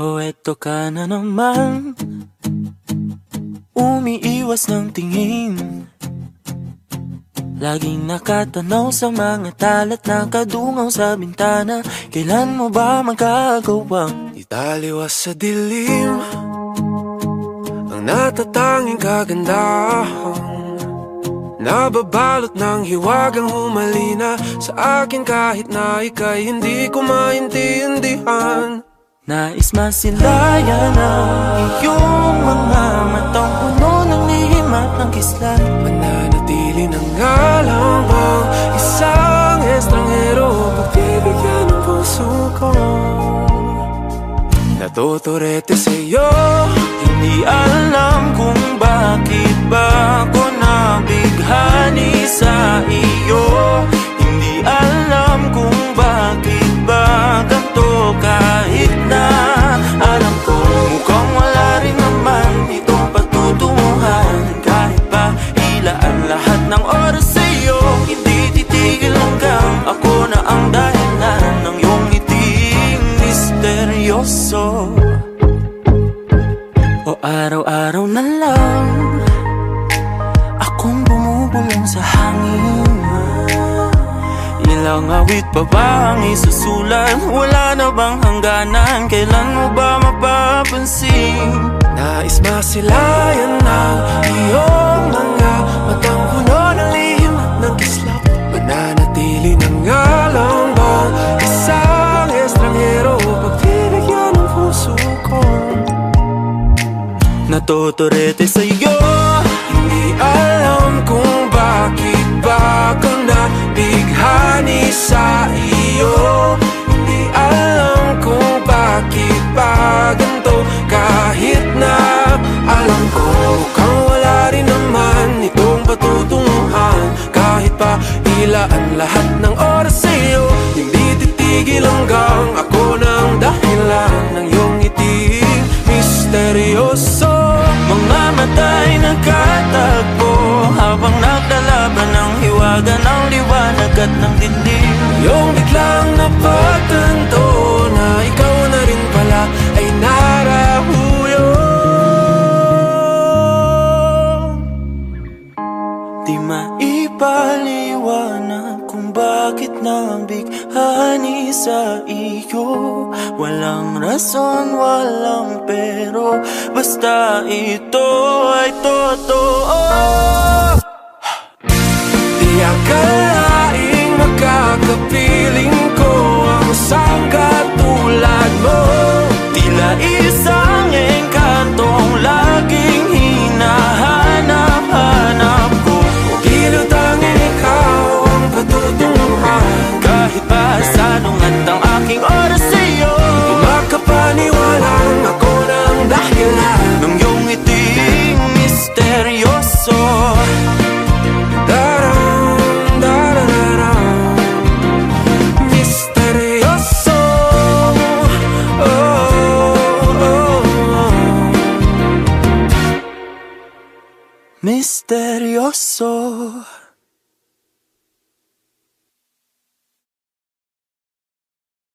O eto ka na naman. Umiiwas ng tingin. Laging nakatanaw sa mga talat Nakadungaw sa bintana. Kailan mo ba magkagawang Italiwas sa dilim. Ang natatanging kagandahan. Nababalot ng hiwagang humalina. Sa akin kahit na ika'y hindi ko maintindihan Nais masilayan ang iyong mga matang puno ng lihim at ng kislan. Mananatili ng ngalang ang isang estranghero Pagbibigyan ng puso ko. Natuturete sa'yo Hindi araw-araw na lang Akong bumubulong sa hangin Ilang awit pa ba ang isusulat? Wala na bang hangganan? Kailan mo ba mapapansin? Nais masilayan ng iyong Natuturete sa'yo. Hindi alam kung bakit ba ako nabighani sa iyo. Hindi alam kung bakit ba ganito Kahit na alam ko mukhang wala rin naman itong patutunguhan. Kahit pa ilaan lahat ng oras sa iyo Hindi titigil hanggang ako ng dahilan ng iyong ngiting misteryoso liwanag at ng dilim Yung biglang napagtanto na ikaw na rin pala ay narahuyo Di maipaliwanag kung bakit nabighani sa iyo. Walang rason, walang pero Basta ito ay totoo Misteryoso